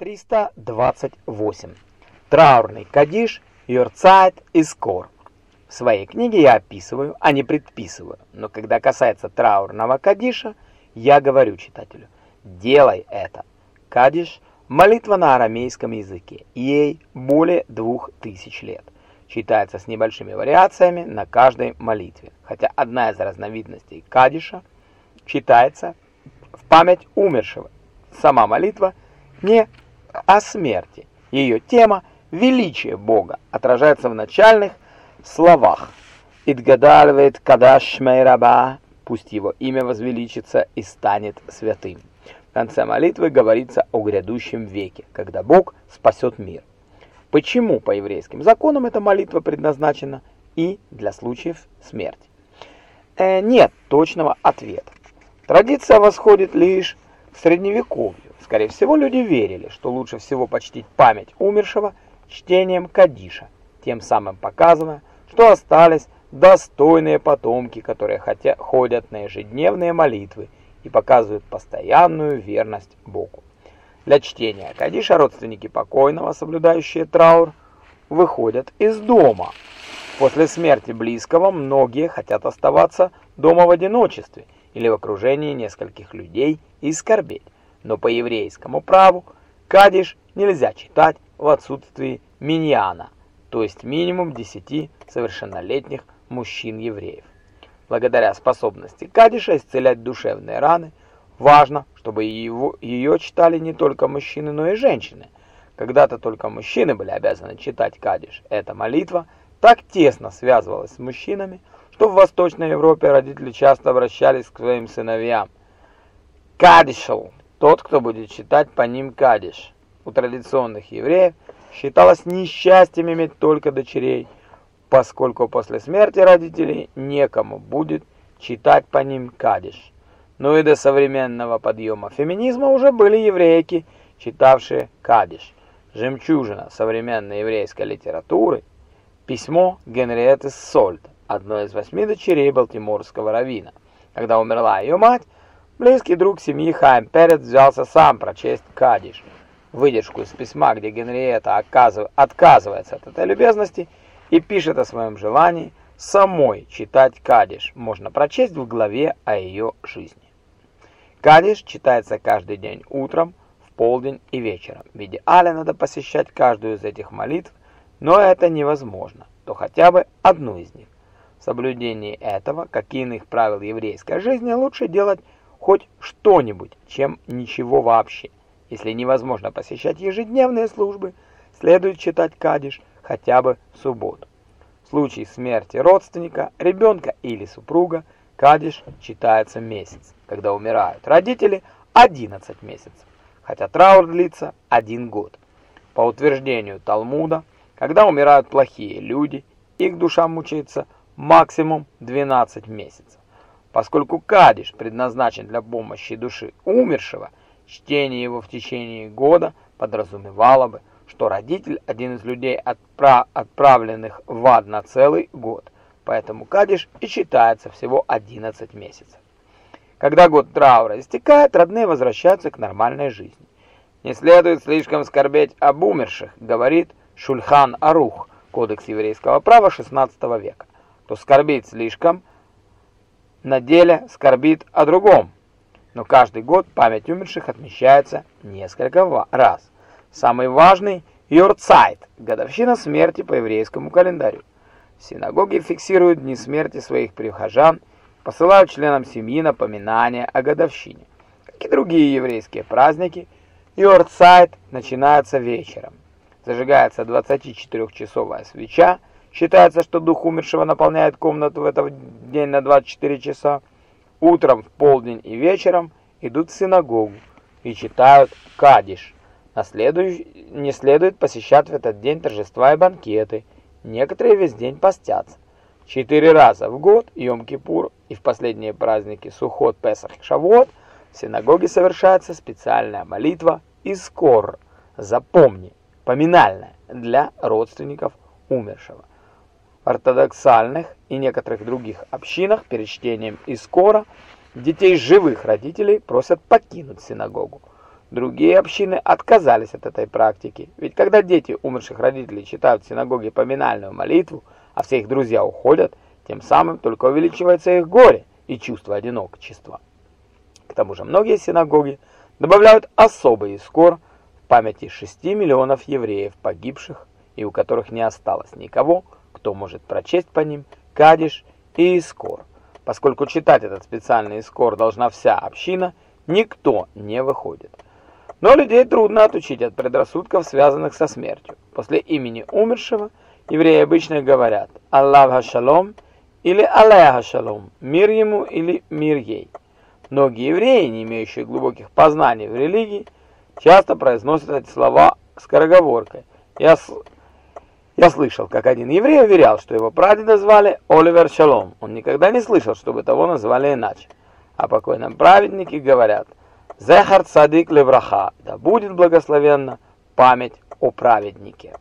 328. Траурный кадиш, юрцайт скор. В своей книге я описываю, а не предписываю, но когда касается траурного кадиша, я говорю читателю, делай это. Кадиш – молитва на арамейском языке, ей более двух тысяч лет. Читается с небольшими вариациями на каждой молитве, хотя одна из разновидностей кадиша читается в память умершего. Сама молитва не о смерти. Ее тема «Величие Бога» отражается в начальных словах. «Идгадальвет кадаш мейраба» «Пусть его имя возвеличится и станет святым». В конце молитвы говорится о грядущем веке, когда Бог спасет мир. Почему по еврейским законам эта молитва предназначена и для случаев смерти? Э, нет точного ответа. Традиция восходит лишь к средневековью. Скорее всего, люди верили, что лучше всего почтить память умершего чтением Кадиша, тем самым показывая, что остались достойные потомки, которые хотя ходят на ежедневные молитвы и показывают постоянную верность Богу. Для чтения Кадиша родственники покойного, соблюдающие траур, выходят из дома. После смерти близкого многие хотят оставаться дома в одиночестве или в окружении нескольких людей и скорбеть но по еврейскому праву кадиш нельзя читать в отсутствии миньяна, то есть минимум 10 совершеннолетних мужчин-евреев. Благодаря способности кадиша исцелять душевные раны, важно, чтобы его, ее читали не только мужчины, но и женщины. Когда-то только мужчины были обязаны читать кадиш. Эта молитва так тесно связывалась с мужчинами, что в Восточной Европе родители часто обращались к своим сыновьям. Кадишел тот, кто будет читать по ним кадиш. У традиционных евреев считалось несчастьем иметь только дочерей, поскольку после смерти родителей некому будет читать по ним кадиш. Но и до современного подъема феминизма уже были еврейки, читавшие кадиш. Жемчужина современной еврейской литературы – письмо Генриетты Сольт, одной из восьми дочерей Балтиморского равина. Когда умерла ее мать, Близкий друг семьи Хайм Перец взялся сам прочесть Кадиш. Выдержку из письма, где Генриетта отказывается от этой любезности и пишет о своем желании самой читать Кадиш, можно прочесть в главе о ее жизни. Кадиш читается каждый день утром, в полдень и вечером. В идеале надо посещать каждую из этих молитв, но это невозможно, то хотя бы одну из них. Соблюдении этого, как иных правил еврейской жизни, лучше делать хоть что-нибудь, чем ничего вообще. Если невозможно посещать ежедневные службы, следует читать кадиш хотя бы в субботу. В случае смерти родственника, ребенка или супруга, кадиш читается месяц. Когда умирают родители, 11 месяцев, хотя траур длится один год. По утверждению Талмуда, когда умирают плохие люди, их душа мучается максимум 12 месяцев. Поскольку кадиш предназначен для помощи души умершего, чтение его в течение года подразумевало бы, что родитель – один из людей, отправ отправленных в ад на целый год, поэтому кадиш и читается всего 11 месяцев. Когда год траура истекает, родные возвращаются к нормальной жизни. Не следует слишком скорбеть об умерших, говорит Шульхан Арух, кодекс еврейского права 16 века. То скорбит слишком – на деле скорбит о другом. Но каждый год память умерших отмечается несколько раз. Самый важный – Йорцайт – годовщина смерти по еврейскому календарю. Синагоги фиксируют дни смерти своих прихожан, посылают членам семьи напоминания о годовщине. Как и другие еврейские праздники, Йорцайт начинается вечером. Зажигается 24-часовая свеча – Считается, что дух умершего наполняет комнату в этот день на 24 часа. Утром, в полдень и вечером идут в синагогу и читают кадиш. На следующий не следует посещать в этот день торжества и банкеты. Некоторые весь день постятся. Четыре раза в год, Йом-Кипур и в последние праздники Сухот, Песах и Шавуот, в синагоге совершается специальная молитва «Искор» – «Запомни», поминальная для родственников умершего ортодоксальных и некоторых других общинах перед чтением Искора детей живых родителей просят покинуть синагогу. Другие общины отказались от этой практики, ведь когда дети умерших родителей читают в синагоге поминальную молитву, а все их друзья уходят, тем самым только увеличивается их горе и чувство одиночества. К тому же многие синагоги добавляют особый искор в памяти 6 миллионов евреев, погибших и у которых не осталось никого, кто может прочесть по ним кадиш и искор. Поскольку читать этот специальный искор должна вся община, никто не выходит. Но людей трудно отучить от предрассудков, связанных со смертью. После имени умершего евреи обычно говорят «Аллах хашалом» или «Аллах хашалом», «Мир ему» или «Мир ей». Многие евреи, не имеющие глубоких познаний в религии, часто произносят эти слова скороговоркой. Я, я слышал, как один еврей уверял, что его прадеда звали Оливер Шалом. Он никогда не слышал, чтобы того называли иначе. О покойном праведнике говорят – Зехар цадик левраха, да будет благословенна память о праведнике.